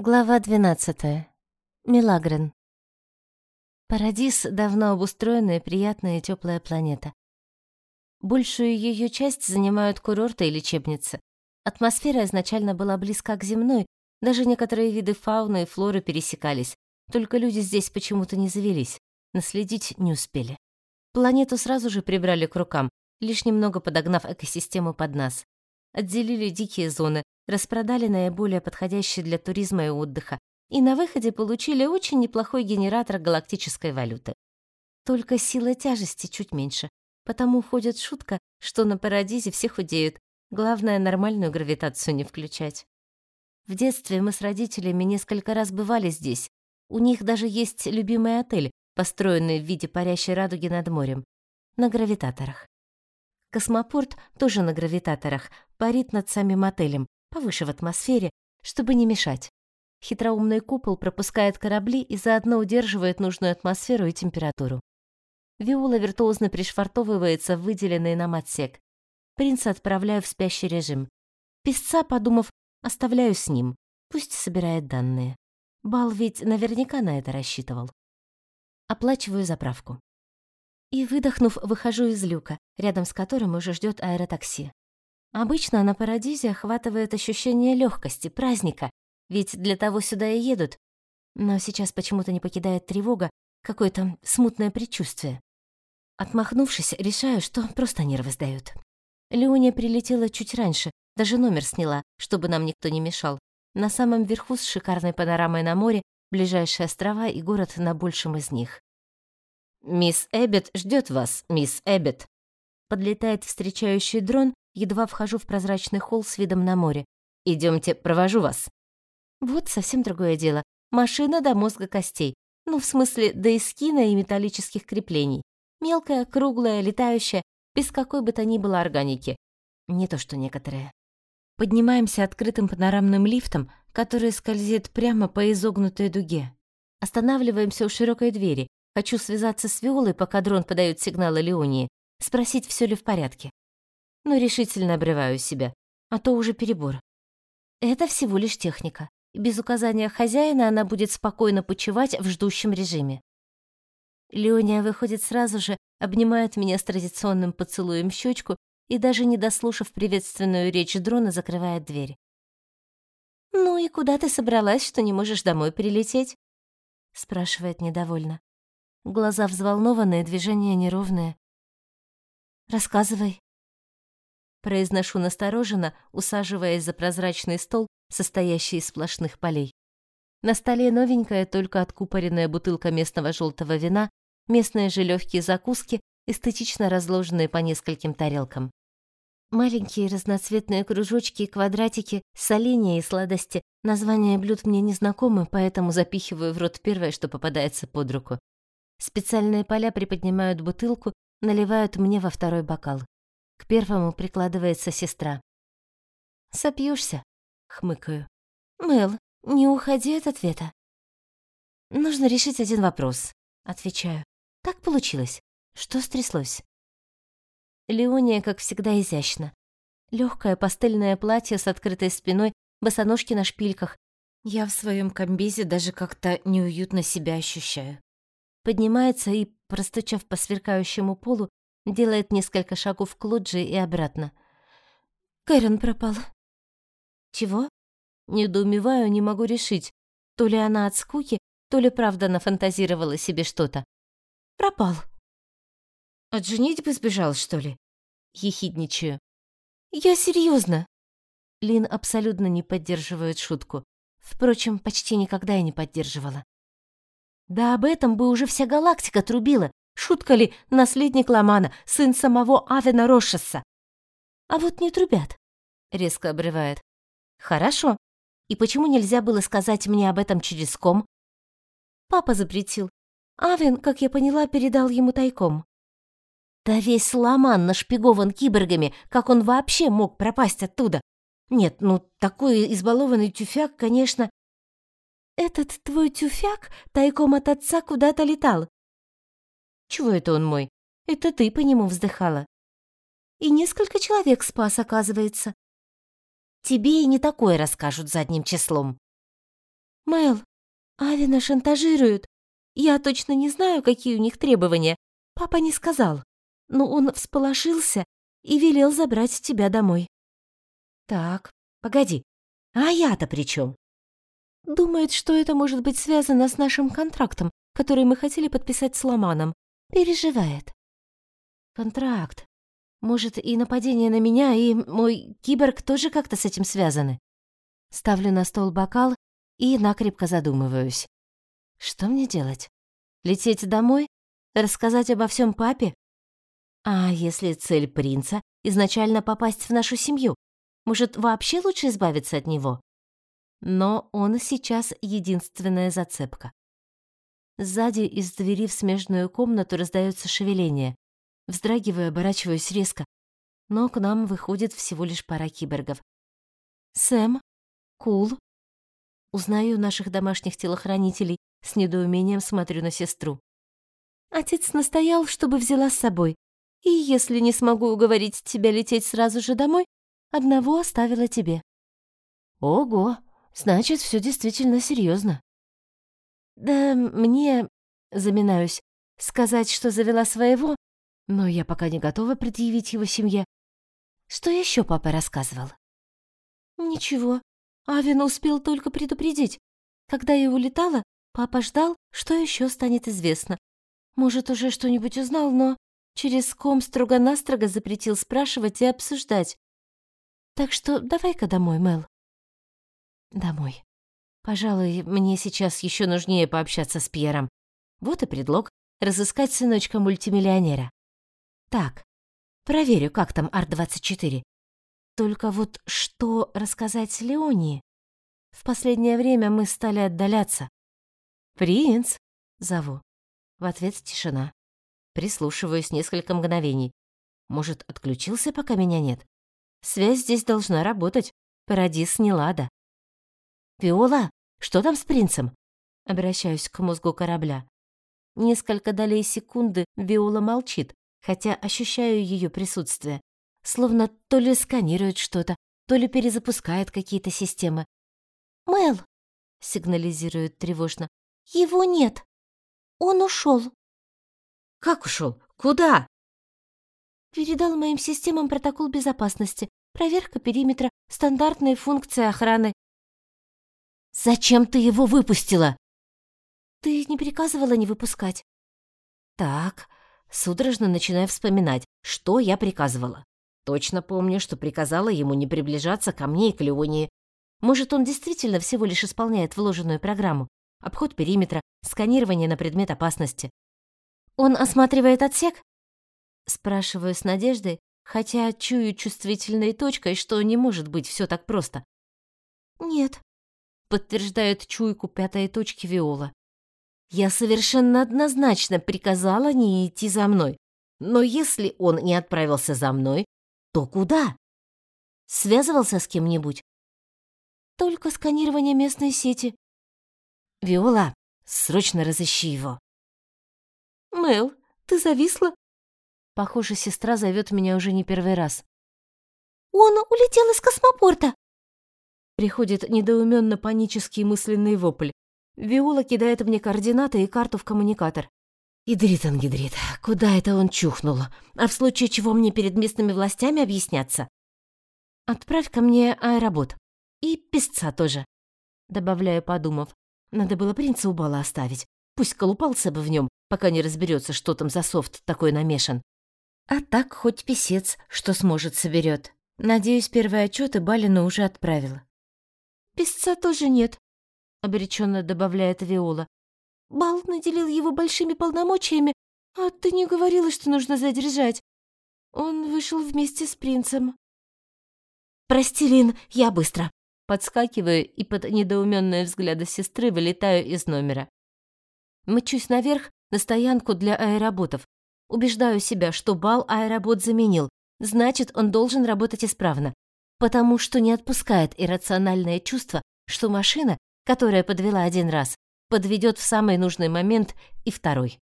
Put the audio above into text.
Глава 12. Милагрен. Парадис — давно обустроенная, приятная и теплая планета. Большую ее часть занимают курорты и лечебницы. Атмосфера изначально была близка к земной, даже некоторые виды фауны и флоры пересекались, только люди здесь почему-то не завелись, наследить не успели. Планету сразу же прибрали к рукам, лишь немного подогнав экосистему под нас. Отделили дикие зоны, распродали наиболее подходящие для туризма и отдыха, и на выходе получили очень неплохой генератор галактической валюты. Только сила тяжести чуть меньше, потому ходит шутка, что на Парадизе все худеют, главное нормальную гравитацию не включать. В детстве мы с родителями несколько раз бывали здесь. У них даже есть любимый отель, построенный в виде парящей радуги над морем, на гравитаторах. Космопорт тоже на гравитаторах, парит над самим отелем, повыше в атмосфере, чтобы не мешать. Хитроумный купол пропускает корабли и заодно удерживает нужную атмосферу и температуру. Виола виртуозно пришвартовывается в выделенный нам отсек. Принца отправляю в спящий режим. Песца, подумав, оставляю с ним. Пусть собирает данные. Бал ведь наверняка на это рассчитывал. Оплачиваю заправку. И, выдохнув, выхожу из люка, рядом с которым уже ждет аэротакси. Обычно на Парадизе охватывает ощущение легкости, праздника, ведь для того сюда и едут. Но сейчас почему-то не покидает тревога, какое-то смутное предчувствие. Отмахнувшись, решаю, что просто нервы сдают. Леония прилетела чуть раньше, даже номер сняла, чтобы нам никто не мешал. На самом верху с шикарной панорамой на море, ближайшие острова и город на большем из них. «Мисс Эббет ждет вас, мисс Эббет», Подлетает встречающий дрон, едва вхожу в прозрачный холл с видом на море. Идемте, провожу вас. Вот совсем другое дело. Машина до мозга костей. Ну, в смысле, до эскина и металлических креплений. Мелкая, круглая, летающая, без какой бы то ни было органики. Не то что некоторые. Поднимаемся открытым панорамным лифтом, который скользит прямо по изогнутой дуге. Останавливаемся у широкой двери. Хочу связаться с Виолой, пока дрон подает сигналы Леонии спросить, все ли в порядке. Но решительно обрываю себя, а то уже перебор. Это всего лишь техника. Без указания хозяина она будет спокойно почивать в ждущем режиме. Леония выходит сразу же, обнимает меня с традиционным поцелуем в щечку и даже не дослушав приветственную речь дрона, закрывает дверь. «Ну и куда ты собралась, что не можешь домой прилететь?» спрашивает недовольно. Глаза взволнованные, движения неровные. Рассказывай. Произношу настороженно, усаживаясь за прозрачный стол, состоящий из сплошных полей. На столе новенькая, только откупоренная бутылка местного желтого вина, местные же легкие закуски, эстетично разложенные по нескольким тарелкам. Маленькие разноцветные кружочки и квадратики, соленья и сладости. Названия блюд мне не знакомы, поэтому запихиваю в рот первое, что попадается под руку. Специальные поля приподнимают бутылку наливают мне во второй бокал. К первому прикладывается сестра. «Сопьёшься?» — хмыкаю. «Мэл, не уходи от ответа». «Нужно решить один вопрос», — отвечаю. «Так получилось. Что стряслось?» Леония, как всегда, изящна. Легкое пастельное платье с открытой спиной, босоножки на шпильках. Я в своем комбезе даже как-то неуютно себя ощущаю. Поднимается и простучав по сверкающему полу, делает несколько шагов к лоджии и обратно. Кэрон пропал. Чего? Недоумеваю, не могу решить. То ли она от скуки, то ли правда нафантазировала себе что-то. Пропал. От женитьбы сбежал, что ли? Ехидничаю. Я серьезно. Лин абсолютно не поддерживает шутку. Впрочем, почти никогда и не поддерживала. Да об этом бы уже вся галактика трубила. Шутка ли, наследник Ламана, сын самого Авена Рошеса? А вот не трубят, резко обрывает. Хорошо. И почему нельзя было сказать мне об этом через ком? Папа запретил. Авен, как я поняла, передал ему тайком. Да весь Ламан нашпигован киборгами, как он вообще мог пропасть оттуда? Нет, ну такой избалованный тюфяк, конечно, этот твой тюфяк тайком от отца куда-то летал. Чего это он мой? Это ты по нему вздыхала. И несколько человек спас, оказывается. Тебе и не такое расскажут задним числом. «Мэл, Авина шантажируют. Я точно не знаю, какие у них требования. Папа не сказал. Но он всполошился и велел забрать тебя домой». «Так, погоди. А я-то при чем? Думает, что это может быть связано с нашим контрактом, который мы хотели подписать с Ломаном. Переживает. Контракт. Может, и нападение на меня, и мой киборг тоже как-то с этим связаны? Ставлю на стол бокал и накрепко задумываюсь. Что мне делать? Лететь домой? Рассказать обо всем папе? А если цель принца — изначально попасть в нашу семью? Может, вообще лучше избавиться от него? Но он сейчас единственная зацепка. Сзади из двери в смежную комнату раздается шевеление. Вздрагиваю, оборачиваюсь резко. Но к нам выходит всего лишь пара киборгов. Сэм, Кул. Узнаю наших домашних телохранителей, с недоумением смотрю на сестру. Отец настоял, чтобы взяла с собой. И если не смогу уговорить тебя лететь сразу же домой, одного оставила тебе. Ого, Значит, все действительно серьезно. Да мне, заминаюсь, сказать, что завела своего, но я пока не готова предъявить его семье. Что еще папа рассказывал? Ничего. Авин успел только предупредить. Когда я улетала, папа ждал, что еще станет известно. Может, уже что-нибудь узнал, но через ком строго-настрого запретил спрашивать и обсуждать. Так что давай-ка домой, Мел. Домой. Пожалуй, мне сейчас еще нужнее пообщаться с Пьером. Вот и предлог разыскать сыночка мультимиллионера. Так, проверю, как там Ар-24. Только вот что рассказать Леонии? В последнее время мы стали отдаляться. «Принц!» — зову. В ответ тишина. Прислушиваюсь несколько мгновений. Может, отключился, пока меня нет? Связь здесь должна работать. Парадис не лада. «Виола, что там с принцем?» Обращаюсь к мозгу корабля. Несколько долей секунды Виола молчит, хотя ощущаю ее присутствие. Словно то ли сканирует что-то, то ли перезапускает какие-то системы. «Мэл!» — сигнализирует тревожно. «Его нет! Он ушел!» «Как ушел? Куда?» Передал моим системам протокол безопасности, проверка периметра, стандартные функции охраны. Зачем ты его выпустила? Ты не приказывала не выпускать. Так, судорожно начинаю вспоминать, что я приказывала. Точно помню, что приказала ему не приближаться ко мне и к Леонии. Может, он действительно всего лишь исполняет вложенную программу. Обход периметра, сканирование на предмет опасности. Он осматривает отсек? Спрашиваю с надеждой, хотя чую чувствительной точкой, что не может быть все так просто. Нет, подтверждает чуйку пятой точки Виола. Я совершенно однозначно приказала не идти за мной. Но если он не отправился за мной, то куда? Связывался с кем-нибудь? Только сканирование местной сети. Виола, срочно разыщи его. Мэл, ты зависла? Похоже, сестра зовет меня уже не первый раз. Он улетел из космопорта, Приходит недоуменно панический мысленный вопль. Виола кидает мне координаты и карту в коммуникатор. Идрит Ангидрит, куда это он чухнул? А в случае чего мне перед местными властями объясняться? Отправь ко мне аэробот. И песца тоже. Добавляю, подумав. Надо было принца у бала оставить. Пусть колупался бы в нем, пока не разберется, что там за софт такой намешан. А так хоть писец, что сможет, соберет. Надеюсь, первые отчеты Балину уже отправила. Песца тоже нет, обреченно добавляет Виола. Бал наделил его большими полномочиями, а ты не говорила, что нужно задержать. Он вышел вместе с принцем. Прости, Лин, я быстро. Подскакиваю и под недоуменные взгляды сестры вылетаю из номера. Мчусь наверх на стоянку для аэроботов. Убеждаю себя, что бал аэробот заменил, значит, он должен работать исправно потому что не отпускает иррациональное чувство, что машина, которая подвела один раз, подведет в самый нужный момент и второй.